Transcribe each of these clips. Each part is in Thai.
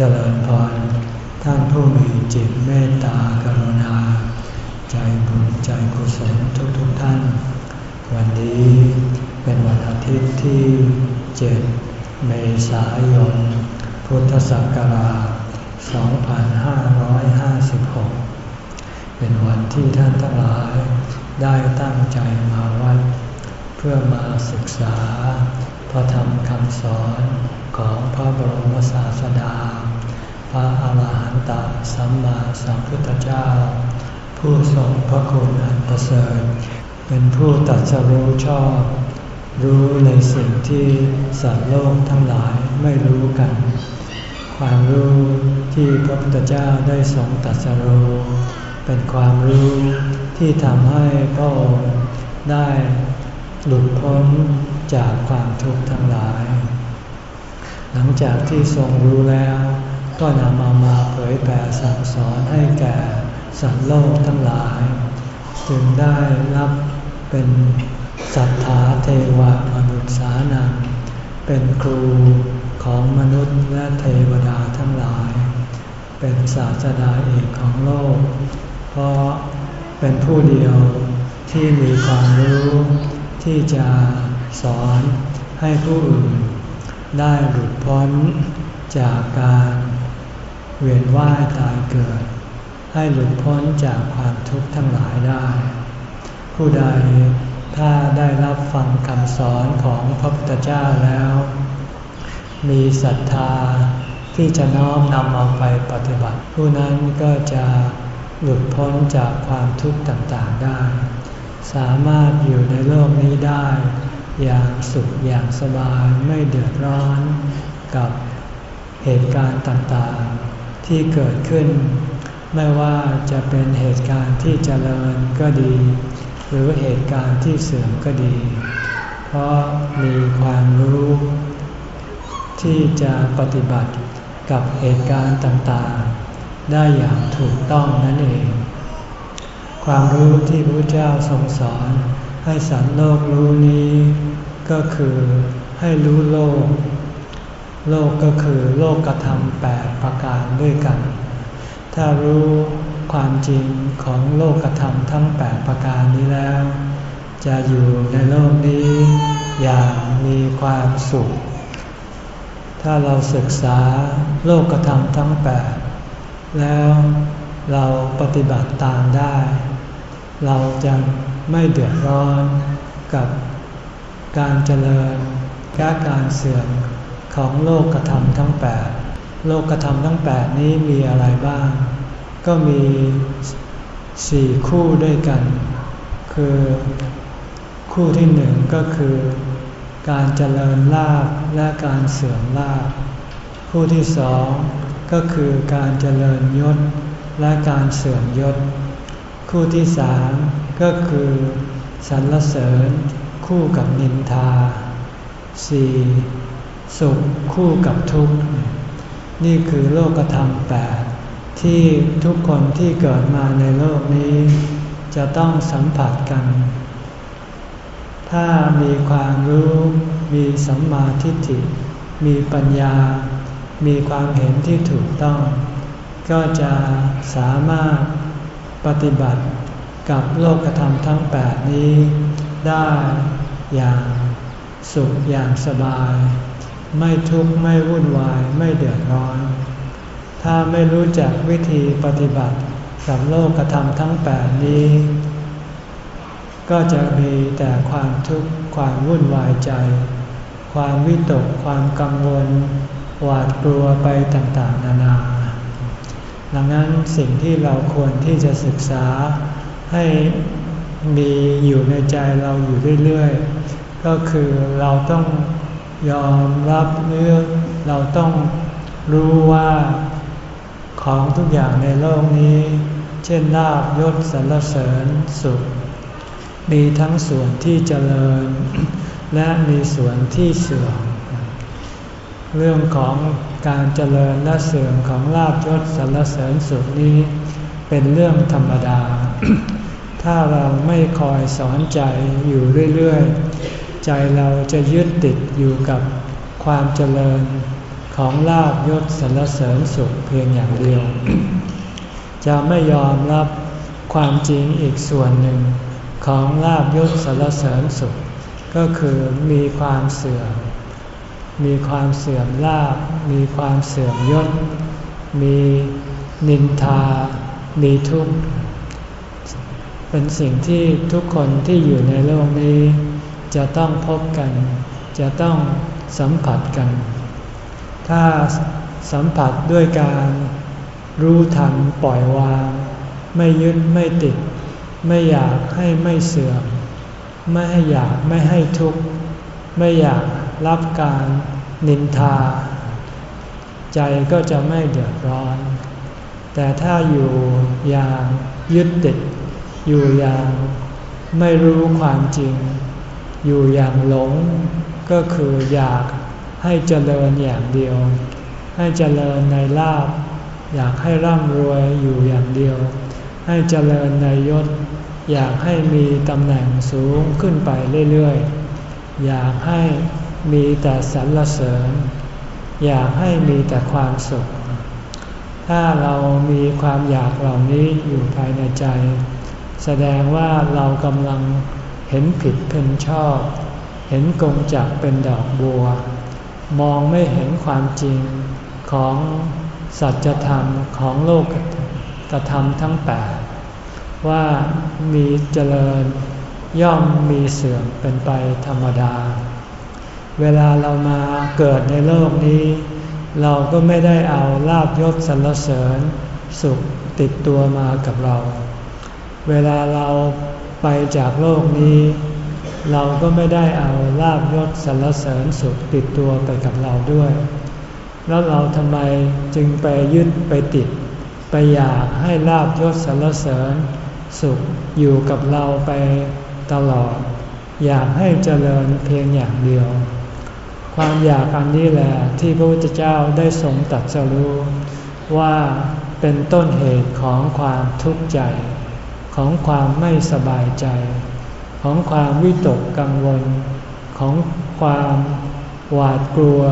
เจริญพรท่านผู้มีจิตเมตตากรุณา ใจบุญใจกุศลทุกทุกท่าน วันนี้เป็นวันอาทิตย์ที่ 7 เมษายน พุทธศักราช 2556 เป็นวันที่ท่านทั้งหลายได้ตั้งใจมาวัด เพื่อมาศึกษาพระธรรมคำสอนของพระบรมศาสดา พระอาหารหันตสัมมาสัมพุทธเจ้า ผู้ทรงพระคุณอันประเสริฐ เป็นผู้ตัดสรู้ชอบ รู้ในสิ่งที่สัตว์โลกทั้งหลายไม่รู้กัน ความรู้ที่พระพุทธเจ้าได้ทรงตัดสรู้เป็นความรู้ที่ทำให้พระองค์ได้หลุดพ้นจากความทุกข์ทั้งหลาย หลังจากที่ทรงรู้แล้ว ก็นำมามาเผยแผ่สั่งสอนให้แก่สัตว์โลกทั้งหลาย จึงได้รับเป็นสัทธาเทวมนุษย์สานังเป็นครูของมนุษย์และเทวดาทั้งหลาย เป็นศาสดาเอกของโลก เพราะเป็นผู้เดียวที่มีความรู้ที่จะสอนให้ผู้อื่นได้หลุดพ้นจากการ เวียนว่ายตายเกิด ให้หลุดพ้นจากความทุกข์ทั้งหลายได้ ผู้ใดถ้าได้รับฟังคำสอนของพระพุทธเจ้าแล้ว มีศรัทธาที่จะน้อมนำเอาไปปฏิบัติ ผู้นั้นก็จะหลุดพ้นจากความทุกข์ต่างๆได้ สามารถอยู่ในโลกนี้ได้ อย่างสุขอย่างสบายไม่เดือดร้อนกับเหตุการณ์ต่างๆ ที่เกิดขึ้น ไม่ว่าจะเป็นเหตุการณ์ที่เจริญก็ดี หรือเหตุการณ์ที่เสื่อมก็ดี เพราะมีความรู้ ที่จะปฏิบัติกับเหตุการณ์ต่างๆ ได้อย่างถูกต้องนั่นเอง ความรู้ที่พระเจ้าทรงสอนให้สัตว์โลกรู้นี้ ก็คือให้รู้โลก โลกก็คือโลกกระทำแปดประการด้วยกัน ถ้ารู้ความจริงของโลกกระทำทั้งแปดประการนี้แล้ว จะอยู่ในโลกนี้อย่างมีความสุข ถ้าเราศึกษาโลกกระทำทั้งแปดแล้วเราปฏิบัติตามได้ เราจะไม่เดือดร้อนกับการเจริญและการเสื่อม ของโลกกระทำทั้งแปดโลกกระทำทั้งแปดนี้มีอะไรบ้าง ก็มีสี่คู่ด้วยกัน คือคู่ที่หนึ่งก็คือ การเจริญลาภและการเสื่อมลาภคู่ที่สองก็คือการเจริญยศและการเสื่อมยศ คู่ที่สามก็คือสรรเสริญคู่กับนินทาสี่ สุขคู่กับทุกข์ นี่คือโลกธรรมแปดที่ทุกคนที่เกิดมาในโลกนี้ จะต้องสัมผัสกัน ถ้ามีความรู้มีสัมมาทิฏฐิ มีปัญญา มีความเห็นที่ถูกต้อง ก็จะสามารถปฏิบัติกับโลกธรรมทั้งแปดนี้ ได้อย่างสุขอย่างสบาย ไม่ทุกข์ไม่วุ่นวายไม่เดือดร้อน ถ้าไม่รู้จักวิธีปฏิบัติกับโลกธรรมทั้งแปดนี้ ก็จะมีแต่ความทุกข์ความวุ่นวายใจ ความวิตกความกังวล หวาดกลัวไปต่างๆ นานา ดังนั้นสิ่งที่เราควรที่จะศึกษาให้มีอยู่ในใจเราอยู่เรื่อยๆ ก็คือเราต้อง ยอมรับเรื่องเราต้องรู้ว่าของทุกอย่างในโลกนี้ เช่นลาบยศสรรเสริญสุข มีทั้งส่วนที่เจริญ และมีส่วนที่เสื่อม เรื่องของการเจริญและเสื่อมของลาบยศสรรเสริญสุขนี้ เป็นเรื่องธรรมดา ถ้าเราไม่คอยสอนใจอยู่เรื่อยๆ ใจเราจะยึดติดอยู่กับความเจริญของลาบยศสรรเสริญสุขเพียงอย่างเดียว จะไม่ยอมรับความจริงอีกส่วนหนึ่งของลาบยศสรรเสริญสุข ก็คือมีความเสื่อม มีความเสื่อมลาบ มีความเสื่อมยศ มีนินทา มีทุกข์ เป็นสิ่งที่ทุกคนที่อยู่ในโลกนี้ จะต้องพบกัน จะต้องสัมผัสกัน ถ้าสัมผัสด้วยการรู้ทันปล่อยวาง ไม่ยึดไม่ติด ไม่อยากให้ไม่เสื่อม ไม่ให้อยากไม่ให้ทุกข์ ไม่อยากรับการนินทา ใจก็จะไม่เดือดร้อน แต่ถ้าอยู่อย่างยึดติด อยู่อย่างไม่รู้ความจริง อยู่อย่างหลงก็คืออยากให้เจริญอย่างเดียว ให้เจริญในลาบอยากให้ร่ำรวยอยู่อย่างเดียว ให้เจริญในยศ อยากให้มีตำแหน่งสูงขึ้นไปเรื่อยๆ อยากให้มีแต่สรรเสริญ อยากให้มีแต่ความสุข ถ้าเรามีความอยากเหล่านี้อยู่ภายในใจ แสดงว่าเรากำลัง เห็นผิดเป็นชอบ เห็นกงจักเป็นดอกบัว มองไม่เห็นความจริงของสัจธรรมของโลกกระทำทั้งแปดว่ามีเจริญย่อมมีเสื่อมเป็นไปธรรมดา เวลาเรามาเกิดในโลกนี้ เราก็ไม่ได้เอาลาบยศสรรเสริญสุขติดตัวมากับเรา เวลาเรา ไปจากโลกนี้ เราก็ไม่ได้เอาลาบยศสรรเสริญสุขติดตัวไปกับเราด้วย แล้วเราทำไมจึงไปยึดไปติด ไปอยากให้ลาบยศสรรเสริญสุขอยู่กับเราไปตลอด อยากให้เจริญเพียงอย่างเดียว ความอยากอันนี้แหละที่พระพุทธเจ้าได้ทรงตัดสรู้ว่าเป็นต้นเหตุของความทุกข์ใจ ของความไม่สบายใจ ของความวิตกกังวล ของความหวาดกลัว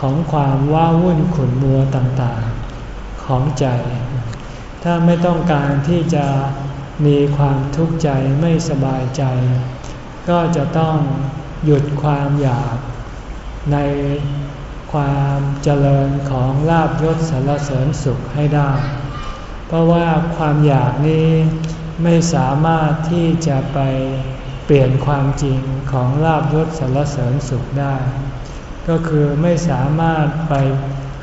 ของความว้าวุ่นขุ่นมัวต่างๆ ของใจ ถ้าไม่ต้องการที่จะมีความทุกข์ใจไม่สบายใจ ก็จะต้องหยุดความอยากในความเจริญของลาบยศสารเสริญสุขให้ได้ เพราะว่าความอยากนี้ ไม่สามารถที่จะไปเปลี่ยนความจริงของลาบยศสารเสริญสุขได้ ก็คือไม่สามารถไป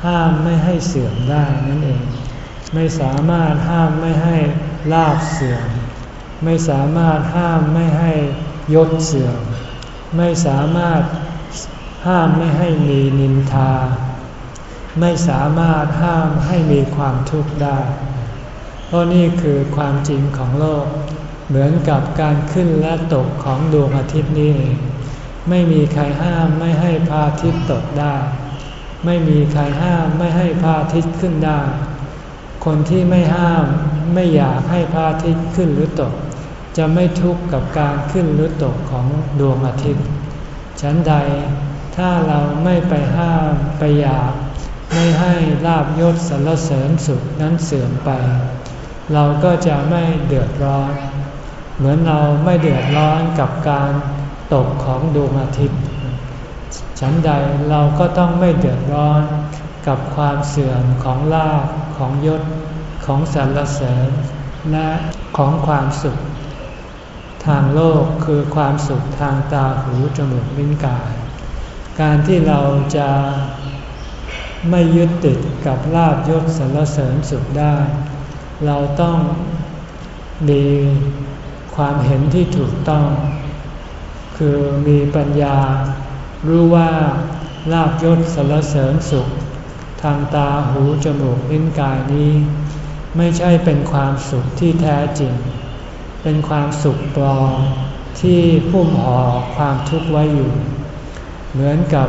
ห้ามไม่ให้เสื่อมได้นั่นเอง ไม่สามารถห้ามไม่ให้ลาบเสื่อม ไม่สามารถห้ามไม่ให้ยศเสื่อม ไม่สามารถห้ามไม่ให้มีนินทา ไม่สามารถห้ามให้มีความทุกข์ได้ เพราะนี่คือความจริงของโลก เหมือนกับการขึ้นและตกของดวงอาทิตย์นี่เองไม่มีใครห้ามไม่ให้พระอาทิตย์ตกได้ ไม่มีใครห้ามไม่ให้พระอาทิตย์ขึ้นได้ คนที่ไม่ห้ามไม่อยากให้พระอาทิตย์ขึ้นหรือตก จะไม่ทุกข์กับการขึ้นหรือตกของดวงอาทิตย์ ฉันใดถ้าเราไม่ไปห้ามไปอยาก ไม่ให้ลาบยศสรรเสริญสุขนั้นเสื่อมไป เราก็จะไม่เดือดร้อน เหมือนเราไม่เดือดร้อนกับการตกของดวงอาทิตย์ ฉันใดเราก็ต้องไม่เดือดร้อนกับความเสื่อมของลาภของยศของสรรเสริญและของความสุข ทางโลกคือความสุขทางตาหูจมูกลิ้นกาย การที่เราจะไม่ยึดติดกับลาบยศสรรเสริญสุขได้ เราต้องมีความเห็นที่ถูกต้อง คือมีปัญญา รู้ว่าลาบยศสรรเสริญสุข ทางตาหูจมูกลิ้นกายนี้ ไม่ใช่เป็นความสุขที่แท้จริง เป็นความสุขปลอมที่พุ่มห่อความทุกข์ไว้อยู่ เหมือนกับ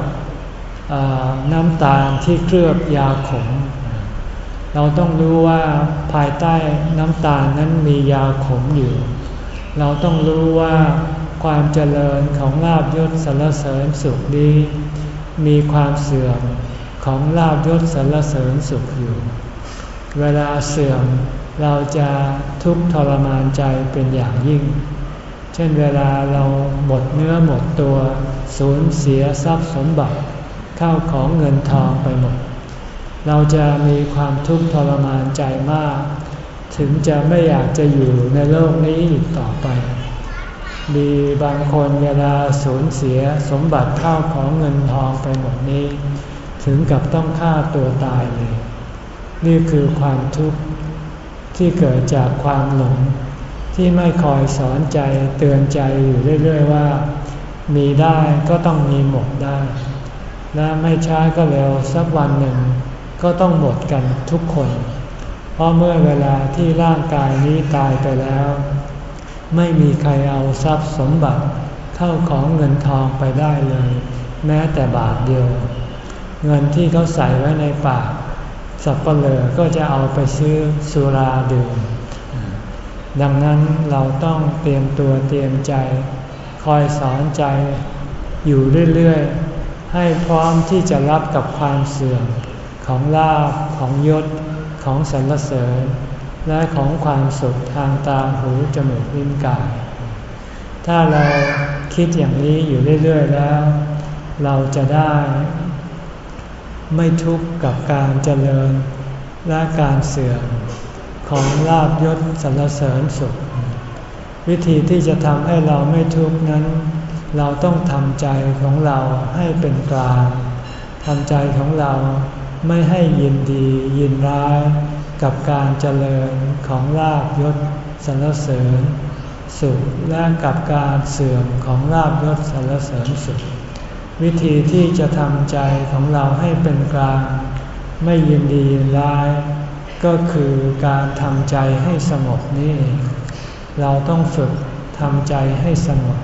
น้ำตาลที่เคลือบยาขม เราต้องรู้ว่าภายใต้น้ำตาลนั้นมียาขมอยู่ เราต้องรู้ว่าความเจริญของลาบยศสารเสริญสุขนี้มีความเสื่อมของลาบยศสรรเสริญสุขอยู่ เวลาเสื่อมเราจะทุกข์ทรมานใจเป็นอย่างยิ่ง เช่นเวลาเราหมดเนื้อหมดตัว สูญเสียทรัพย์สมบัติ เข้าของเงินทองไปหมด เราจะมีความทุกข์ทรมานใจมาก ถึงจะไม่อยากจะอยู่ในโลกนี้อีกต่อไปมีบางคนเวลาสูญเสียสมบัติข้าวของเงินทองไปหมดนี้ ถึงกับต้องฆ่าตัวตายเลย นี่คือความทุกข์ที่เกิดจากความหลง ที่ไม่คอยสอนใจเตือนใจอยู่เรื่อยๆว่า มีได้ก็ต้องมีหมดได้ และไม่ช้าก็เร็วสักวันหนึ่ง ก็ต้องหมดกันทุกคน เพราะเมื่อเวลาที่ร่างกายนี้ตายไปแล้ว ไม่มีใครเอาทรัพย์สมบัติเข้าของเงินทองไปได้เลย แม้แต่บาทเดียว เงินที่เขาใส่ไว้ในปาก สับเปลือก็จะเอาไปซื้อสุราดื่ม ดังนั้นเราต้องเตรียมตัวเตรียมใจ คอยสอนใจอยู่เรื่อย ๆ ให้พร้อมที่จะรับกับความเสื่อม ของลาภของยศ ของสรรเสริญ และของความสุขทางตาหูจมูกลิ้นกาย ถ้าเราคิดอย่างนี้อยู่เรื่อย ๆ แล้ว เราจะได้ ไม่ทุกข์กับการเจริญและการเสื่อมของลาบยศสรรเสริญสุข วิธีที่จะทำให้เราไม่ทุกข์นั้น เราต้องทำใจของเราให้เป็นกลางทำใจของเรา ไม่ให้ยินดียินร้ายกับการเจริญของลาบยศสรรเสริญสุขและกับการเสื่อมของลาบยศสรรเสริญสุข วิธีที่จะทำใจของเราให้เป็นกลาง ไม่ยินดียินร้าย ก็คือการทำใจให้สงบนี่เองเราต้องฝึกทำใจให้สงบ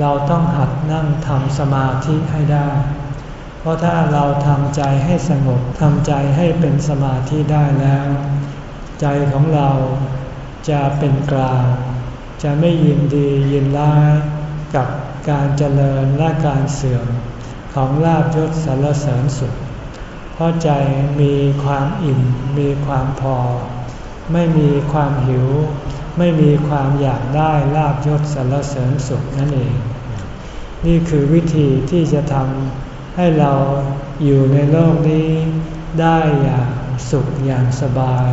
เราต้องหัดนั่งทำสมาธิให้ได้ ราะถ้าเราทำใจให้สงบทำใจให้เป็นสมาธิได้แล้ว ใจของเราจะเป็นกลาง จะไม่ยินดียินร้ายกับการเจริญและการเสื่อมของลาบยศสารเสริญสุข เพราะใจมีความอิ่มมีความพอ ไม่มีความหิว ไม่มีความอยากได้ลาบยศสารเสริญสุขนั่นเอง นี่คือวิธีที่จะทำ ให้เราอยู่ในโลกนี้ได้อย่างสุขอย่างสบาย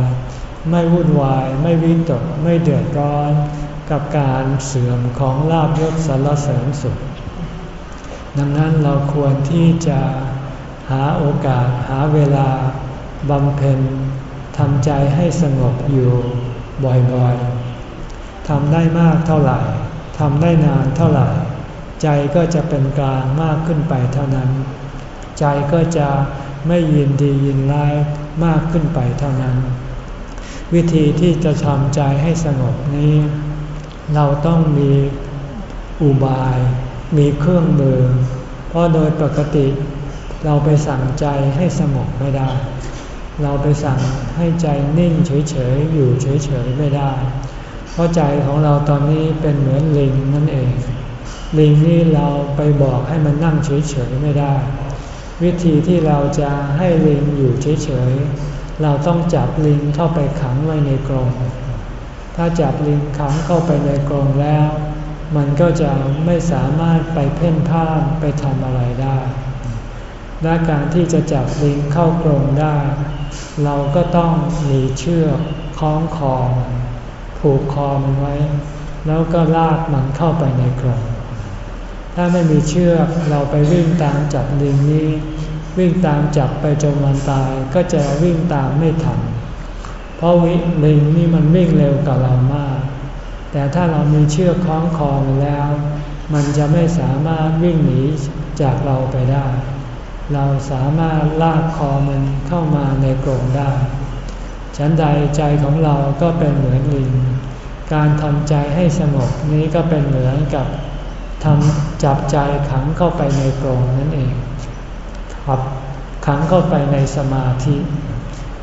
ไม่วุ่นวายไม่วิตกไม่เดือดร้อน กับการเสื่อมของลาบยศสารเสริญสุข ดังนั้นเราควรที่จะหาโอกาสหาเวลาบำเพ็ญทำใจให้สงบอยู่บ่อยๆทำได้มากเท่าไหร่ทำได้นานเท่าไหร่ ใจก็จะเป็นกลางมากขึ้นไปเท่านั้น ใจก็จะไม่ยินดียินร้ายมากขึ้นไปเท่านั้น วิธีที่จะทำใจให้สงบนี้ เราต้องมีอุบาย มีเครื่องมือ เพราะโดยปกติ เราไปสั่งใจให้สงบไม่ได้ เราไปสั่งให้ใจนิ่งเฉยๆอยู่เฉยๆไม่ได้ เพราะใจของเราตอนนี้เป็นเหมือนลิงนั่นเอง ลิงนี่เราไปบอกให้มันนั่งเฉยๆไม่ได้ วิธีที่เราจะให้ลิงอยู่เฉยๆเราต้องจับลิงเข้าไปขังไว้ในกรงถ้าจับลิงขังเข้าไปในกรงแล้ว มันก็จะไม่สามารถไปเพ่นพ่านไปทำอะไรได้และการที่จะจับลิงเข้ากรงได้ เราก็ต้องมีเชือกคล้องคอมันผูกคอมันไว้ แล้วก็ลากมันเข้าไปในกรง ถ้าไม่มีเชือกเราไปวิ่งตามจับลิงนี้ วิ่งตามจับไปจนมันตายก็จะวิ่งตามไม่ทันเพราะวิลิงนี่มันวิ่งเร็วกว่าเรามาก แต่ถ้าเรามีเชือกคล้องคอมันแล้ว มันจะไม่สามารถวิ่งหนีจากเราไปได้ เราสามารถลากคอมันเข้ามาในกรงได้ ฉันใดใจของเราก็เป็นเหมือนลิง การทำใจให้สงบนี้ก็เป็นเหมือนกับทำ จับใจขังเข้าไปในกรงนั่นเองครับขังเข้าไปในสมาธิ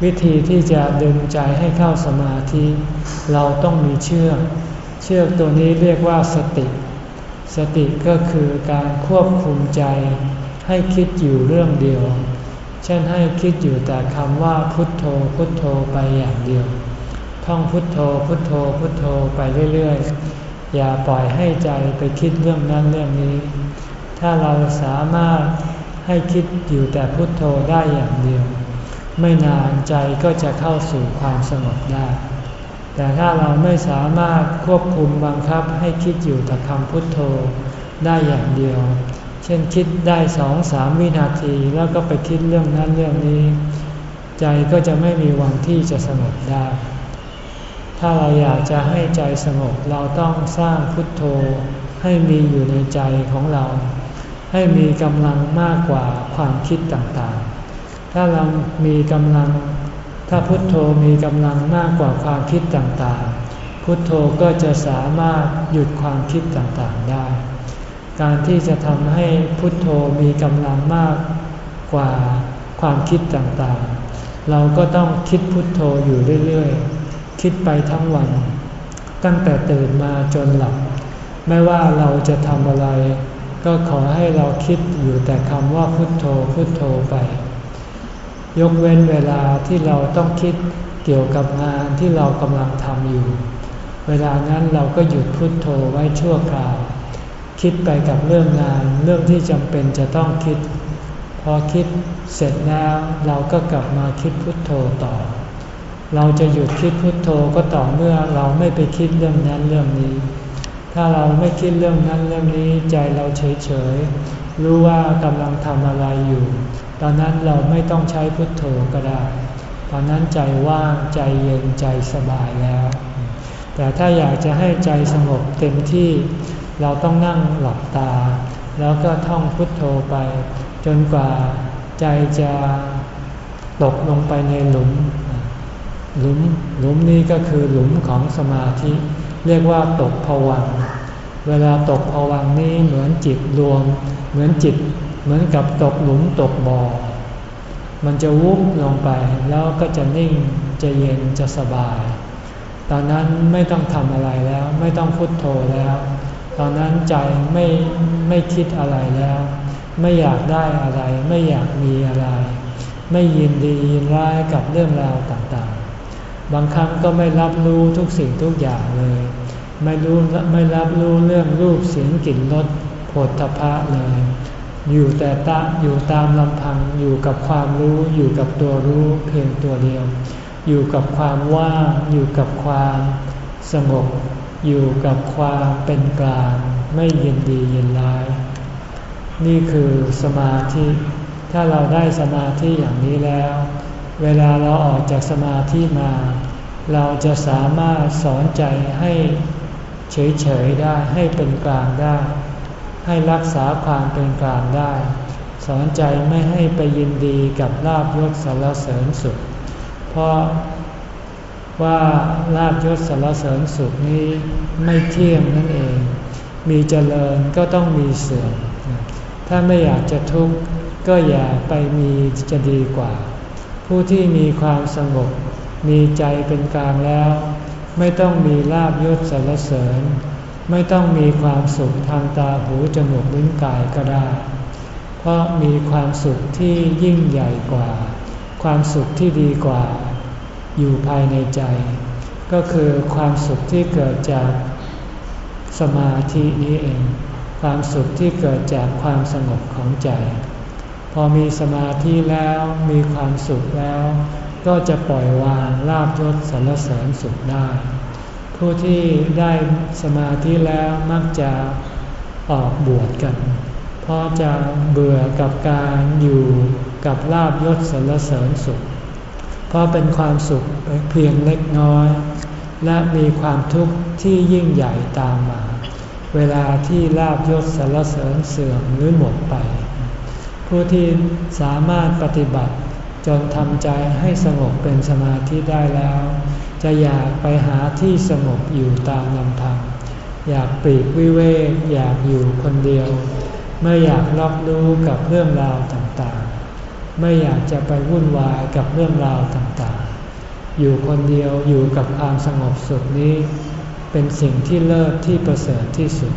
วิธีที่จะดึงใจให้เข้าสมาธิ เราต้องมีเชือก เชือกตัวนี้เรียกว่าสติ สติก็คือการควบคุมใจให้คิดอยู่เรื่องเดียว เช่นให้คิดอยู่แต่คำว่าพุทโธพุทโธไปอย่างเดียว ท่องพุทโธพุทโธพุทโธไปเรื่อยๆ อย่าปล่อยให้ใจไปคิดเรื่องนั้นเรื่องนี้ ถ้าเราสามารถให้คิดอยู่แต่พุทโธได้อย่างเดียว ไม่นานใจก็จะเข้าสู่ความสงบได้ แต่ถ้าเราไม่สามารถควบคุมบังคับให้คิดอยู่แต่คำพุทโธได้อย่างเดียว เช่นคิดได้สองสามวินาทีแล้วก็ไปคิดเรื่องนั้นเรื่องนี้ ใจก็จะไม่มีวันที่จะสงบได้ ถ้าเราอยากจะให้ใจสงบเราต้องสร้างพุทโธ ให้มีอยู่ในใจของเรา ให้มีกำลังมากกว่าความคิดต่างๆ ถ้าเรามีกำลัง ถ้าพุทโธมีกำลังมากกว่าความคิดต่างๆ พุทโธก็จะสามารถหยุดความคิดต่างๆได้ การที่จะทำให้พุทโธมีกำลังมากกว่าความคิดต่างๆ เราก็ต้องคิดพุทโธอยู่เรื่อยๆ คิดไปทั้งวัน ตั้งแต่ตื่นมาจนหลับ ไม่ว่าเราจะทำอะไร ก็ขอให้เราคิดอยู่แต่คำว่าพุทโธพุทโธไป ยกเว้นเวลาที่เราต้องคิดเกี่ยวกับงานที่เรากำลังทำอยู่ เวลานั้นเราก็หยุดพุทโธไว้ชั่วคราว คิดไปกับเรื่องงานเรื่องที่จำเป็นจะต้องคิด พอคิดเสร็จแล้วเราก็กลับมาคิดพุทโธต่อ เราจะหยุดคิดพุทโธก็ต่อเมื่อเราไม่ไปคิดเรื่องนั้นเรื่องนี้ ถ้าเราไม่คิดเรื่องนั้นเรื่องนี้ใจเราเฉยเฉยรู้ว่ากำลังทำอะไรอยู่ ตอนนั้นเราไม่ต้องใช้พุทโธก็ได้ ตอนนั้นใจว่างใจเย็นใจสบายแล้ว แต่ถ้าอยากจะให้ใจสงบเต็มที่เราต้องนั่งหลับตา แล้วก็ท่องพุทโธไป จนกว่าใจจะตกลงไปในหลุม หลุมหลุมนี้ก็คือหลุมของสมาธิ เรียกว่าตกผวังเวลาตกผวังนี้เหมือนจิตรวม เหมือนจิต เหมือนกับตกหลุมตกบ่อมันจะวุบลงไปแล้วก็จะนิ่งจะเย็นจะสบาย ตอนนั้นไม่ต้องทำอะไรแล้ว ไม่ต้องพุทโธแล้ว ตอนนั้นใจไม่ไม่คิดอะไรแล้ว ไม่อยากได้อะไร ไม่อยากมีอะไร ไม่ยินดียินร้ายกับเรื่องราวต่าง บางครั้งก็ไม่รับรู้ทุกสิ่งทุกอย่างเลย ไม่รู้ไม่รับรู้เรื่องรูปเสียงกลิ่นรสผลทพะเลย อยู่แต่ตะอยู่ตามลำพังอยู่กับความรู้อยู่กับตัวรู้เพียงตัวเดียว อยู่กับความว่างอยู่กับความสงบอยู่กับความเป็นกลางไม่ยินดียินร้าย นี่คือสมาธิ ถ้าเราได้สมาธิอย่างนี้แล้ว เวลาเราออกจากสมาธิมา เราจะสามารถสอนใจให้เฉยๆได้ให้เป็นกลางได้ ให้รักษาความเป็นกลางได้ สอนใจไม่ให้ไปยินดีกับลาบยศสารเสริญสุข เพราะว่าลาบยศสารเสริญสุขนี้ไม่เที่ยงนั่นเอง มีเจริญก็ต้องมีเสื่อมถ้าไม่อยากจะทุกข์ก็อย่าไปมีจะดีกว่า ผู้ที่มีความสงบ มีใจเป็นกลางแล้ว ไม่ต้องมีลาบยศสารเสริญ ไม่ต้องมีความสุขทางตาหูจมูกลิ้นกายก็ได้ เพราะมีความสุขที่ยิ่งใหญ่กว่า ความสุขที่ดีกว่า อยู่ภายในใจ ก็คือความสุขที่เกิดจากสมาธินี้เอง ความสุขที่เกิดจากความสงบของใจ พอมีสมาธิแล้วมีความสุขแล้ว ก็จะปล่อยวางลาบยศสรรเสริญสุขได้ ผู้ที่ได้สมาธิแล้วมักจะออกบวชกัน เพราะจะเบื่อกับการอยู่กับลาบยศสรรเสริญสุข เพราะเป็นความสุขเพียงเล็กน้อย และมีความทุกข์ที่ยิ่งใหญ่ตามมา เวลาที่ลาบยศสารเสริญเสื่อมหรือหมดไป ผู้ที่สามารถปฏิบัติ จนทำใจให้สงบเป็นสมาธิได้แล้ว จะอยากไปหาที่สงบอยู่ตามลำพัง อยากปลีกวิเวกอยากอยู่คนเดียว ไม่อยากรับรู้กับเรื่องราวต่างๆ ไม่อยากจะไปวุ่นวายกับเรื่องราวต่างๆ อยู่คนเดียวอยู่กับความสงบสุขนี้ เป็นสิ่งที่เลิศที่ประเสริฐที่สุด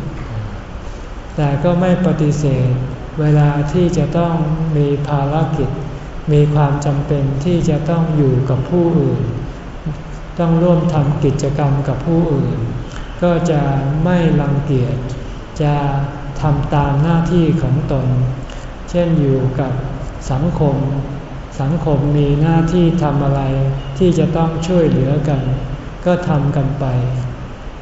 แต่ก็ไม่ปฏิเสธ เวลาที่จะต้องมีภารกิจ มีความจำเป็นที่จะต้องอยู่กับผู้อื่น ต้องร่วมทำกิจกรรมกับผู้อื่น ก็จะไม่รังเกียจ จะทำตามหน้าที่ของตน เช่นอยู่กับสังคม สังคมมีหน้าที่ทำอะไรที่จะต้องช่วยเหลือกัน ก็ทำกันไป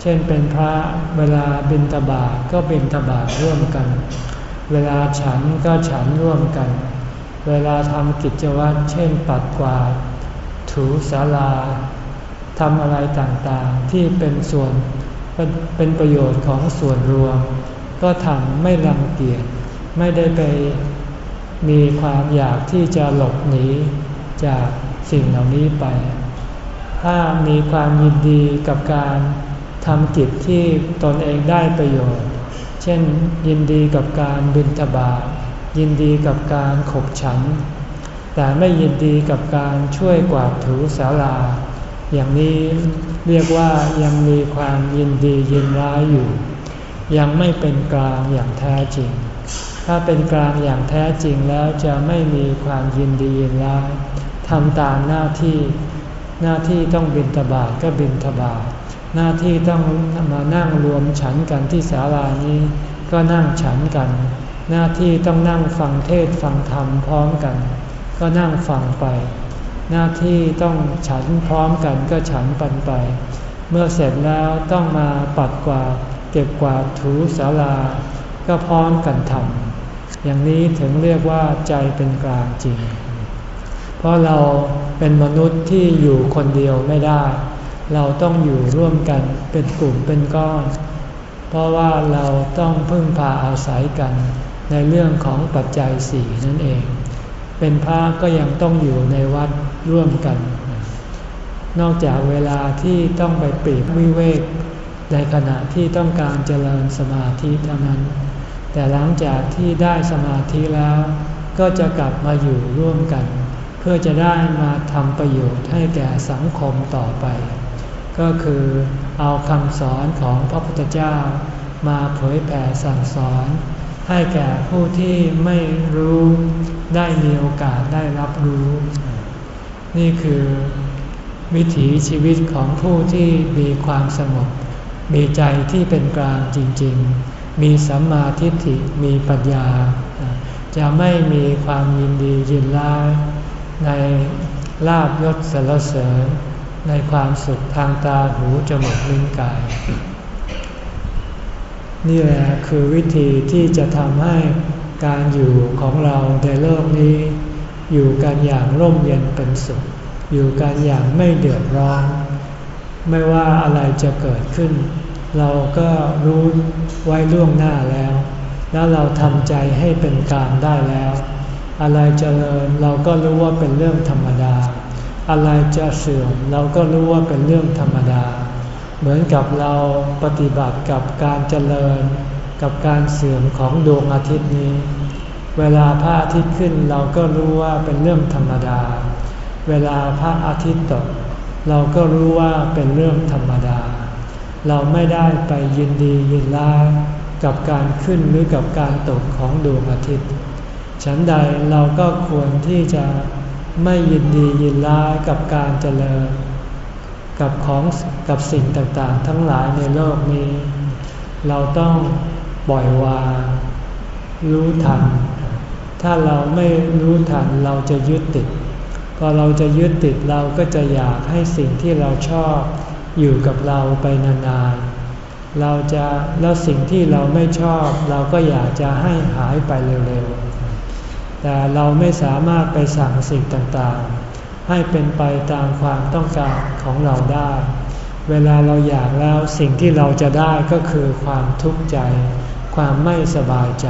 เช่นเป็นพระเวลาบิณฑบาตก็บิณฑบาตร่วมกัน เวลาฉันก็ฉันร่วมกัน เวลาทำกิจวัตรเช่นปัดกวาด ถูศาลาทำอะไรต่างๆ ที่เป็นส่วนเป็นประโยชน์ของส่วนรวม ก็ทำไม่รังเกียจไม่ได้ไปมีความอยากที่จะหลบหนีจากสิ่งเหล่านี้ไป ถ้ามีความยินดีกับการทำกิจที่ตนเองได้ประโยชน์ เช่น ยินดีกับการบินทบาทยินดีกับการขบฉัน แต่ไม่ยินดีกับการช่วยกวาดถูสาราอย่างนี้เรียกว่ายังมีความยินดียินร้ายอยู่ ยังไม่เป็นกลางอย่างแท้จริง ถ้าเป็นกลางอย่างแท้จริงแล้วจะไม่มีความยินดียินร้ายทำตามหน้าที่ หน้าที่ต้องบินทบาทก็บินทบาท หน้าที่ต้องมานั่งรวมฉันกันที่ศาลานี้ ก็นั่งฉันกัน หน้าที่ต้องนั่งฟังเทศฟังธรรมพร้อมกัน ก็นั่งฟังไป หน้าที่ต้องฉันพร้อมกันก็ฉันปันไป เมื่อเสร็จแล้วต้องมาปัดกวาดเก็บกวาดถูสาราก็พร้อมกันทำอย่างนี้ถึงเรียกว่าใจเป็นกลางจริง เพราะเราเป็นมนุษย์ที่อยู่คนเดียวไม่ได้ เราต้องอยู่ร่วมกันเป็นกลุ่มเป็นก้อน เพราะว่าเราต้องพึ่งพาอาศัยกันในเรื่องของปัจจัยสี่นั่นเอง เป็นพระก็ยังต้องอยู่ในวัดร่วมกัน นอกจากเวลาที่ต้องไปปีกวิเวกในขณะที่ต้องการเจริญสมาธิเท่านั้น แต่หลังจากที่ได้สมาธิแล้ว ก็จะกลับมาอยู่ร่วมกัน เพื่อจะได้มาทำประโยชน์ให้แก่สังคมต่อไป ก็คือเอาคำสอนของพระพุทธเจ้า มาเผยแผ่สั่งสอน ให้แก่ผู้ที่ไม่รู้ได้มีโอกาสได้รับรู้ นี่คือวิถีชีวิตของผู้ที่มีความสงบ มีใจที่เป็นกลางจริง ๆ มีสัมมาทิฏฐิมีปัญญา จะไม่มีความยินดียินร้ายในลาบยศสรรเสริญ ในความสุขทางตาหูจมูกลิ้นกาย นี่แหละคือวิธีที่จะทำให้การอยู่ของเราในโลกนี้ อยู่กันอย่างร่มเย็นเป็นสุข อยู่กันอย่างไม่เดือดร้อน ไม่ว่าอะไรจะเกิดขึ้น เราก็รู้ไว้ล่วงหน้าแล้ว แล้วเราทำใจให้เป็นกลางได้แล้ว อะไรจเจริญเราก็รู้ว่าเป็นเรื่องธรรมดา อะไรจะเสื่อมเราก็รู้ว่าเป็นเรื่องธรรมดา เหมือนกับเราปฏิบัติกับการเจริญ กับการเสื่อมของดวงอาทิตย์นี้ เวลาพระอาทิตย์ขึ้นเราก็รู้ว่าเป็นเรื่องธรรมดา เวลาพระอาทิตย์ตก เราก็รู้ว่าเป็นเรื่องธรรมดา เราไม่ได้ไปยินดียินร้ายกับการขึ้นหรือกับการตกของดวงอาทิตย์ ฉันใดเราก็ควรที่จะ ไม่ยินดียินร้ายกับการเจริญ กับของกับสิ่งต่างๆ ทั้งหลายในโลกนี้ เราต้องปล่อยวาง รู้ทัน ถ้าเราไม่รู้ทันเราจะยึดติดพอเราจะยึดติดเราก็จะอยากให้สิ่งที่เราชอบอยู่กับเราไปนานๆ เราจะแล้วสิ่งที่เราไม่ชอบ เราก็อยากจะให้หายไปเร็วๆ แต่เราไม่สามารถไปสั่งสิ่งต่างๆ ให้เป็นไปตามความต้องการของเราได้ เวลาเราอยากแล้วสิ่งที่เราจะได้ก็คือความทุกข์ใจ ความไม่สบายใจ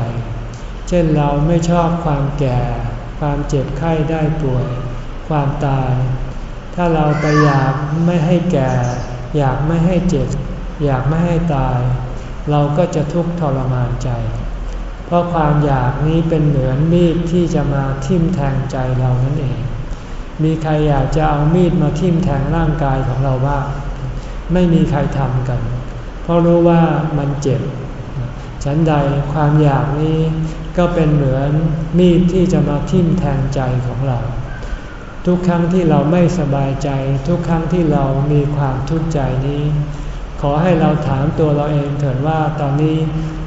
เช่นเราไม่ชอบความแก่ ความเจ็บไข้ได้ป่วย ความตาย ถ้าเราไปอยากไม่ให้แก่ อยากไม่ให้เจ็บ อยากไม่ให้ตาย เราก็จะทุกข์ทรมานใจ ราะความอยากนี้เป็นเหมือนมีดที่จะมาทิ่มแทงใจเรานั่นเอง มีใครอยากจะเอามีดมาทิ่มแทงร่างกายของเราบ้าง ไม่มีใครทำกัน เพราะรู้ว่ามันเจ็บ ฉันใดความอยากนี้ก็เป็นเหมือนมีดที่จะมาทิ่มแทงใจของเรา ทุกครั้งที่เราไม่สบายใจ ทุกครั้งที่เรามีความทุกข์ใจนี้ ขอให้เราถามตัวเราเองเถิดว่าตอนนี้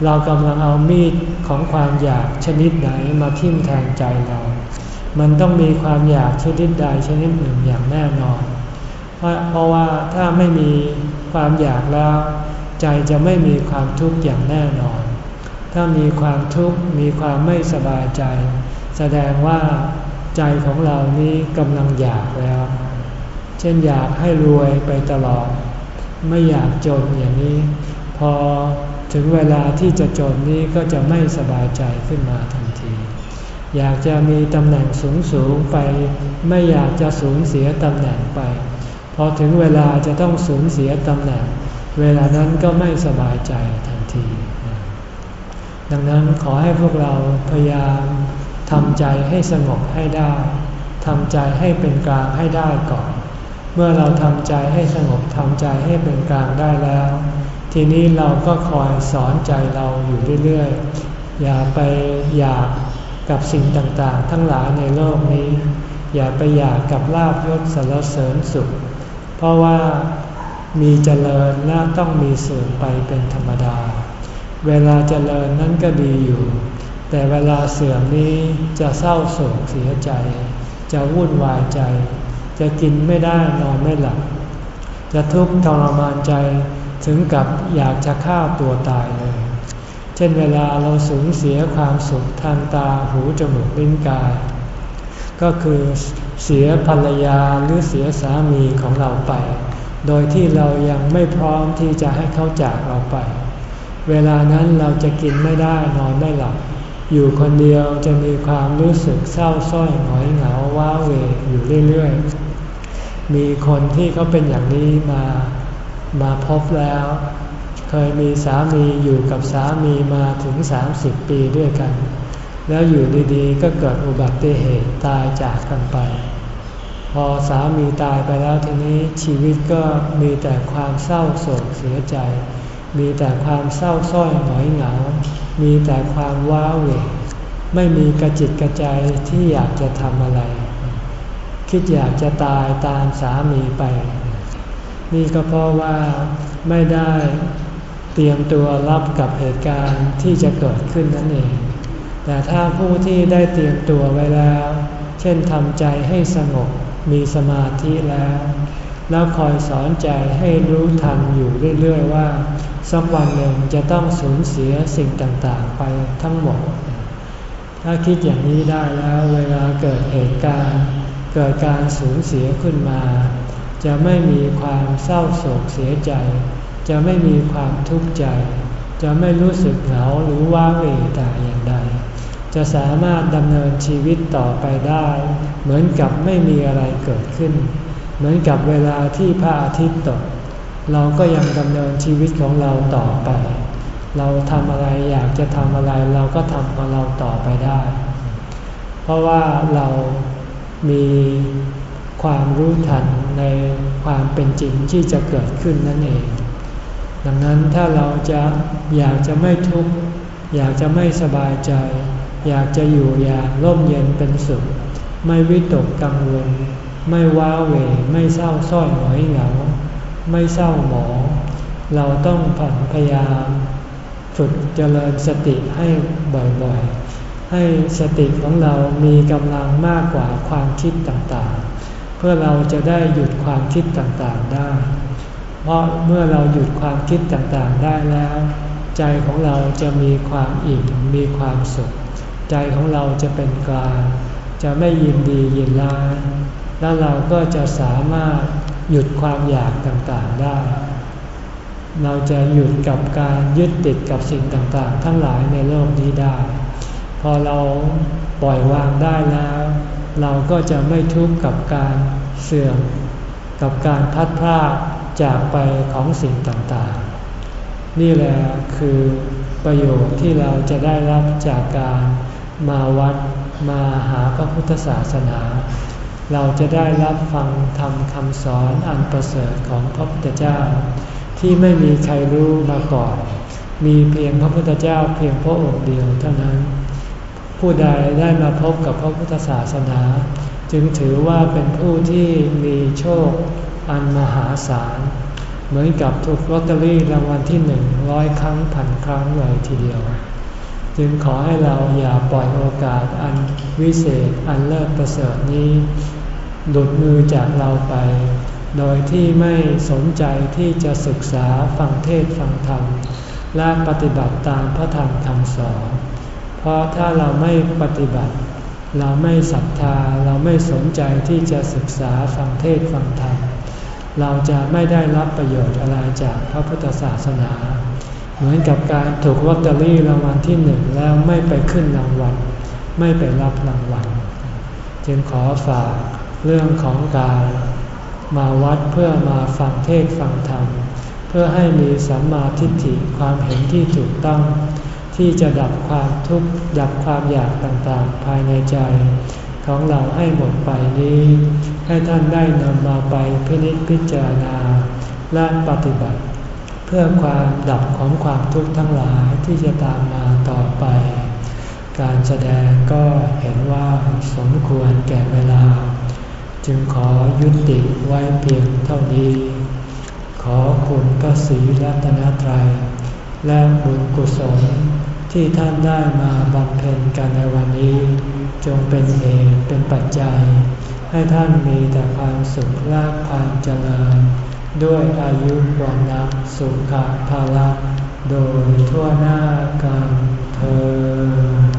เรากำลังเอามีด ของความอยากชนิดไหนมาทิ่มแทงใจเรา มันต้องมีความอยากชนิดใดชนิดหนึ่งอย่างแน่นอนเพราะเพราะว่าถ้าไม่มีความอยากแล้ว ใจจะไม่มีความทุกข์อย่างแน่นอน ถ้ามีความทุกข์มีความไม่สบายใจ แสดงว่าใจของเรานี้กำลังอยากแล้ว เช่นอยากให้รวยไปตลอด ไม่อยากจนอย่างนี้ พอ ถึงเวลาที่จะจนนี้ก็จะไม่สบายใจขึ้นมาทันที อยากจะมีตำแหน่งสูงสูงไป ไม่อยากจะสูญเสียตำแหน่งไป พอถึงเวลาจะต้องสูญเสียตำแหน่ง เวลานั้นก็ไม่สบายใจทันที ดังนั้นขอให้พวกเราพยายามทำใจให้สงบให้ได้ทำใจให้เป็นกลางให้ได้ก่อน เมื่อเราทำใจให้สงบทำใจให้เป็นกลางได้แล้ว ทีนี้เราก็คอยสอนใจเราอยู่เรื่อยๆ อย่าไปอยากกับสิ่งต่างๆ ทั้งหลายในโลกนี้ อย่าไปอยากกับลาบยศสารเสริญสุข เพราะว่ามีเจริญและต้องมีเสื่อมไปเป็นธรรมดา เวลาเจริญนั้นก็ดีอยู่ แต่เวลาเสื่อมนี้จะเศร้าโศกเสียใจ จะวุ่นวายใจ จะกินไม่ได้นอนไม่หลับ จะทุกข์ทรมานใจ ถึงกับอยากจะฆ่าตัวตายเลย เช่นเวลาเราสูญเสียความสุขทางตาหูจมูกลิ้นกาย ก็คือเสียภรรยาหรือเสียสามีของเราไป โดยที่เรายังไม่พร้อมที่จะให้เขาจากเราไป เวลานั้นเราจะกินไม่ได้นอนไม่หลับอยู่คนเดียวจะมีความรู้สึกเศร้าส้อยหงอยเหงาว้าเวอยู่เรื่อยๆ มีคนที่เขาเป็นอย่างนี้มา มาพบแล้ว เคยมีสามีอยู่กับสามีมาถึง 30 ปีด้วยกัน แล้วอยู่ดีๆ ก็เกิดอุบัติเหตุตายจากกันไป พอสามีตายไปแล้วทีนี้ชีวิตก็มีแต่ความเศร้าโศกเสียใจ มีแต่ความเศร้าส้อยหงอยเหงา มีแต่ความว้าเหวไม่มีกระจิตกระใจที่อยากจะทำอะไร คิดอยากจะตายตามสามีไป นี่ก็เพราะว่าไม่ได้เตรียมตัวรับกับเหตุการณ์ที่จะเกิดขึ้นนั่นเอง แต่ถ้าผู้ที่ได้เตรียมตัวไว้แล้ว เช่นทำใจให้สงบมีสมาธิแล้ว แล้วคอยสอนใจให้รู้ทันอยู่เรื่อยๆว่าสักวันหนึ่งจะต้องสูญเสียสิ่งต่างๆไปทั้งหมด ถ้าคิดอย่างนี้ได้แล้วเวลาเกิดเหตุการณ์ เกิดการสูญเสียขึ้นมา จะไม่มีความเศร้าโศกเสียใจ จะไม่มีความทุกข์ใจ จะไม่รู้สึกเหงาหรือว้าเหวแต่อย่างใด จะสามารถดำเนินชีวิตต่อไปได้ เหมือนกับไม่มีอะไรเกิดขึ้น เหมือนกับเวลาที่พระอาทิตย์ตก เราก็ยังดำเนินชีวิตของเราต่อไป เราทำอะไรอยากจะทำอะไรเราก็ทำของเราต่อไปได้ เพราะว่าเรามี ความรู้ทันในความเป็นจริงที่จะเกิดขึ้นนั่นเอง ดังนั้นถ้าเราจะอยากจะไม่ทุกข์อยากจะไม่สบายใจ อยากจะอยู่อย่างร่มเย็นเป็นสุข ไม่วิตกกังวล ไม่ว้าเหวไม่เศร้าส้อยหงอยเหงา ไม่เศร้าหมอง เราต้องผันพยายามฝึกเจริญสติให้บ่อยๆ ให้สติของเรามีกำลังมากกว่าความคิดต่างๆ เพื่อเราจะได้หยุดความคิดต่างๆได้ เพราะเมื่อเราหยุดความคิดต่างๆได้แล้ว ใจของเราจะมีความอิ่มมีความสุข ใจของเราจะเป็นกลางจะไม่ยินดียินร้ายแล้วเราก็จะสามารถหยุดความอยากต่างๆได้ เราจะหยุดกับการยึดติดกับสิ่งต่างๆ ทั้งหลายในโลกนี้ได้ พอเราปล่อยวางได้แล้ว เราก็จะไม่ทุกข์กับการเสื่อม กับการพัดพลาดจากไปของสิ่งต่างๆ นี่แหละคือประโยชน์ที่เราจะได้รับจากการมาวัดมาหาพระพุทธศาสนา เราจะได้รับฟังธรรมคำสอนอันประเสริฐของพระพุทธเจ้า ที่ไม่มีใครรู้มาก่อน มีเพียงพระพุทธเจ้าเพียงพระองค์เดียวเท่านั้น ผู้ใดได้มาพบกับพระพุทธศาสนา จึงถือว่าเป็นผู้ที่มีโชคอันมหาศาล เหมือนกับถูกลอตเตอรี่รางวัลที่หนึ่งร้อยครั้งพันครั้งเลยทีเดียว จึงขอให้เราอย่าปล่อยโอกาสอันวิเศษอันเลิศประเสริฐนี้หลุดมือจากเราไป โดยที่ไม่สนใจที่จะศึกษาฟังเทศฟังธรรม และปฏิบัติตามพระธรรมคำสอน เพราะถ้าเราไม่ปฏิบัติ เราไม่ศรัทธาเราไม่สนใจที่จะศึกษาฟังเทศฟังธรรมเราจะไม่ได้รับประโยชน์อะไรจากพระพุทธศาสนา เหมือนกับการถูกลอตเตอรี่รางวัลที่หนึ่งแล้วไม่ไปขึ้นรางวัลไม่ไปรับรางวัลจึงขอฝากเรื่องของการมาวัดเพื่อมาฟังเทศฟังธรรม เพื่อให้มีสัมมาทิฏฐิความเห็นที่ถูกต้อง ที่จะดับความทุกข์ดับความอยากต่างๆ ภายในใจ ของเราให้หมดไปนี้ ให้ท่านได้นำมาไปพินิจพิจารณาและปฏิบัติ เพื่อความดับของความทุกข์ทั้งหลายที่จะตามมาต่อไป การแสดงก็เห็นว่าสมควรแก่เวลา จึงขอยุติไว้เพียงเท่านี้ ขอคุณพระศรีรัตนตรัยและบุญกุศล ที่ท่านได้มาบำเพ็ญกันในวันนี้ จงเป็นเหตุเป็นปัจจัย ให้ท่านมีแต่ความสุขและความเจริญ ด้วยอายุวันนะสุขภาละโดยทั่วหน้ากันเธอ